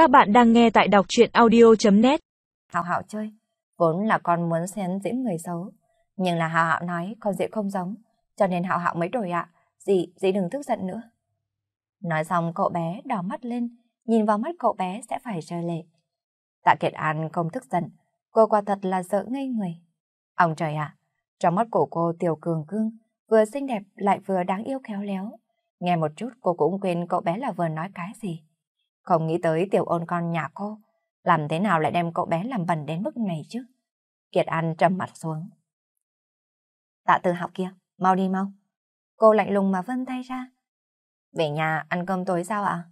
Các bạn đang nghe tại đọc truyện audio.net Hảo Hạo chơi, vốn là con muốn xén diễn người xấu. Nhưng là hảo Hạo nói con dễ không giống, cho nên hảo Hạo mới đổi ạ. Dì, dì đừng tức giận nữa. Nói xong cậu bé đỏ mắt lên, nhìn vào mắt cậu bé sẽ phải rơi lệ. Tạ Kiệt An không tức giận, cô quả thật là sợ ngây người. Ông trời ạ, trong mắt của cô Tiểu Cường Cương, vừa xinh đẹp lại vừa đáng yêu khéo léo. Nghe một chút cô cũng quên cậu bé là vừa nói cái gì. Không nghĩ tới tiểu ôn con nhà cô, làm thế nào lại đem cậu bé làm bẩn đến mức này chứ? Kiệt An trầm mặt xuống. Tạ Tư Hạo kia, mau đi mau. Cô lạnh lùng mà vân tay ra. Về nhà ăn cơm tối sao ạ?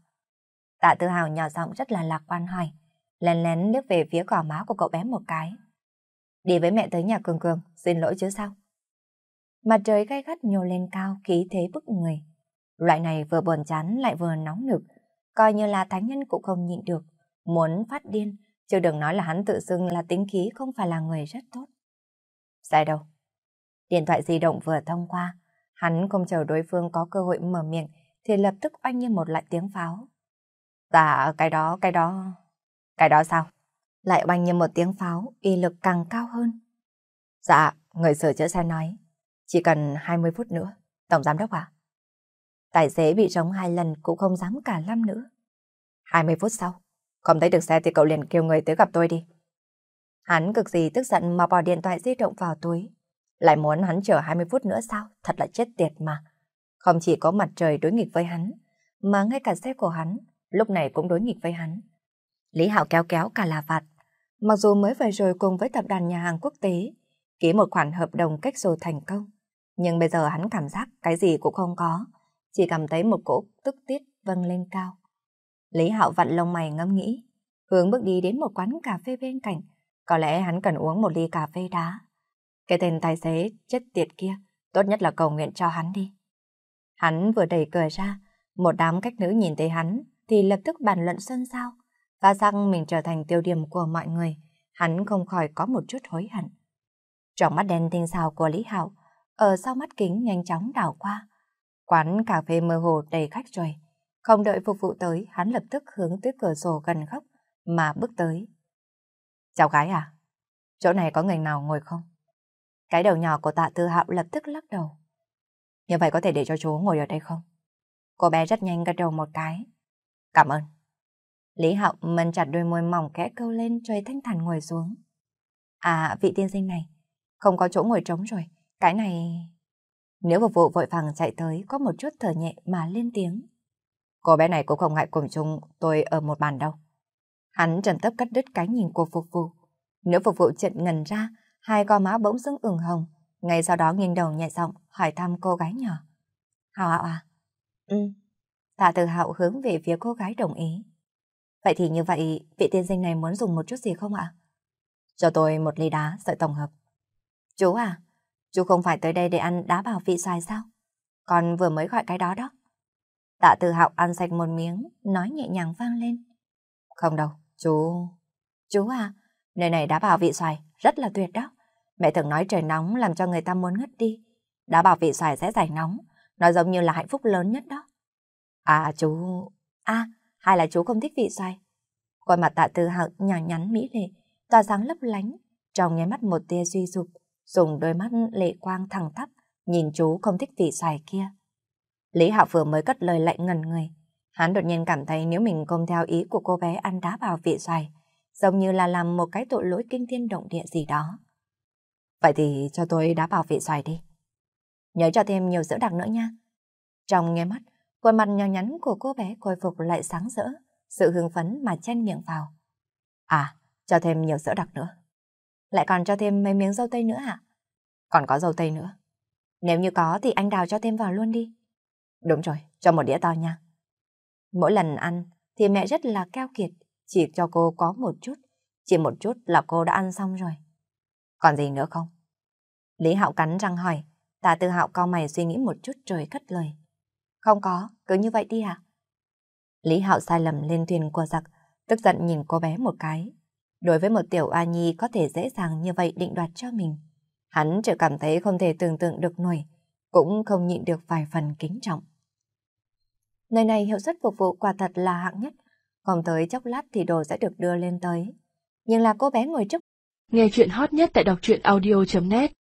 Tạ Tư hào nhỏ giọng rất là lạc quan hỏi, lén lén liếc về phía cỏ má của cậu bé một cái. Đi với mẹ tới nhà Cường Cường, xin lỗi chứ sao? Mặt trời gay gắt nhô lên cao, khí thế bức người. Loại này vừa buồn chán lại vừa nóng nực, coi như là thánh nhân cũng không nhịn được, muốn phát điên, chứ đừng nói là hắn tự xưng là tính khí không phải là người rất tốt. Sai đâu. Điện thoại di động vừa thông qua, hắn không chờ đối phương có cơ hội mở miệng thì lập tức oanh như một lại tiếng pháo. Dạ, cái đó, cái đó... Cái đó sao? Lại oanh như một tiếng pháo, uy lực càng cao hơn. Dạ, người sửa chữa xe nói. Chỉ cần 20 phút nữa. Tổng giám đốc à? Tài xế bị trống hai lần cũng không dám cả lăm nữa. 20 phút sau, không thấy được xe thì cậu liền kêu người tới gặp tôi đi. Hắn cực gì tức giận mà bỏ điện thoại di động vào túi. Lại muốn hắn chờ 20 phút nữa sao? Thật là chết tiệt mà. Không chỉ có mặt trời đối nghịch với hắn, mà ngay cả xe của hắn, lúc này cũng đối nghịch với hắn. Lý Hạo kéo kéo cả là vặt. Mặc dù mới về rồi cùng với tập đoàn nhà hàng quốc tế, ký một khoản hợp đồng cách rồi thành công. Nhưng bây giờ hắn cảm giác cái gì cũng không có, chỉ cảm thấy một cỗ tức tiết vâng lên cao. Lý Hạo vặn lông mày ngâm nghĩ, hướng bước đi đến một quán cà phê bên cạnh, có lẽ hắn cần uống một ly cà phê đá. Cái tên tài xế chết tiệt kia, tốt nhất là cầu nguyện cho hắn đi. Hắn vừa đẩy cửa ra, một đám cách nữ nhìn thấy hắn thì lập tức bàn luận xôn xao, và rằng mình trở thành tiêu điểm của mọi người, hắn không khỏi có một chút hối hận. Trong mắt đen tinh xào của Lý Hạo, ở sau mắt kính nhanh chóng đảo qua. Quán cà phê mơ hồ đầy khách rồi. Không đợi phục vụ tới, hắn lập tức hướng tới cửa sổ gần góc mà bước tới. Chào gái à? Chỗ này có người nào ngồi không? Cái đầu nhỏ của tạ tư hạo lập tức lắc đầu. Như vậy có thể để cho chú ngồi ở đây không? Cô bé rất nhanh gật đầu một cái. Cảm ơn. Lý Hạo mân chặt đôi môi mỏng kẽ câu lên rồi thanh thản ngồi xuống. À, vị tiên sinh này, không có chỗ ngồi trống rồi. Cái này... Nếu phục vụ vội vàng chạy tới có một chút thở nhẹ mà lên tiếng. Cô bé này cũng không ngại cùng chung tôi ở một bàn đâu. Hắn trần tấp cắt đứt cái nhìn của phục vụ. Nếu phục vụ chợt ngần ra, hai gò má bỗng dưng ửng hồng. Ngay sau đó nghiêng đầu nhẹ giọng hỏi thăm cô gái nhỏ. Hào hạo à? Ừ. Tạ từ hạo hướng về phía cô gái đồng ý. Vậy thì như vậy, vị tiên sinh này muốn dùng một chút gì không ạ? Cho tôi một ly đá sợi tổng hợp. Chú à, chú không phải tới đây để ăn đá bảo vị xoài sao? Con vừa mới gọi cái đó đó. Tạ tự hạo ăn sạch một miếng, nói nhẹ nhàng vang lên. Không đâu, chú... Chú à, nơi này đá bảo vị xoài, rất là tuyệt đó. Mẹ thường nói trời nóng làm cho người ta muốn ngất đi. Đá bảo vị xoài sẽ giải nóng, nó giống như là hạnh phúc lớn nhất đó. À chú... À, hay là chú không thích vị xoài? Khuôn mặt tạ tự hạo nhỏ nhắn mỹ lệ, tỏa sáng lấp lánh, trong nháy mắt một tia suy sụp, dùng đôi mắt lệ quang thẳng tắp, nhìn chú không thích vị xoài kia. Lý Hạo vừa mới cất lời lạnh ngần người. Hắn đột nhiên cảm thấy nếu mình không theo ý của cô bé ăn đá vào vị xoài, giống như là làm một cái tội lỗi kinh thiên động địa gì đó. Vậy thì cho tôi đá vào vị xoài đi. Nhớ cho thêm nhiều sữa đặc nữa nha. Trong nghe mắt, khuôn mặt nhỏ nhắn của cô bé khôi phục lại sáng rỡ, sự hưng phấn mà chen miệng vào. À, cho thêm nhiều sữa đặc nữa. Lại còn cho thêm mấy miếng dâu tây nữa hả? Còn có dâu tây nữa. Nếu như có thì anh đào cho thêm vào luôn đi. Đúng rồi, cho một đĩa to nha. Mỗi lần ăn thì mẹ rất là keo kiệt, chỉ cho cô có một chút, chỉ một chút là cô đã ăn xong rồi. Còn gì nữa không? Lý Hạo cắn răng hỏi, Tà Tư Hạo cao mày suy nghĩ một chút rồi cất lời. Không có, cứ như vậy đi à? Lý Hạo sai lầm lên thuyền của giặc, tức giận nhìn cô bé một cái. Đối với một tiểu A Nhi có thể dễ dàng như vậy định đoạt cho mình. Hắn chỉ cảm thấy không thể tưởng tượng được nổi, cũng không nhịn được vài phần kính trọng. Nơi này hiệu suất phục vụ quả thật là hạng nhất, còn tới chốc lát thì đồ sẽ được đưa lên tới. Nhưng là cô bé ngồi trước. Nghe chuyện hot nhất tại đọc truyện audio.net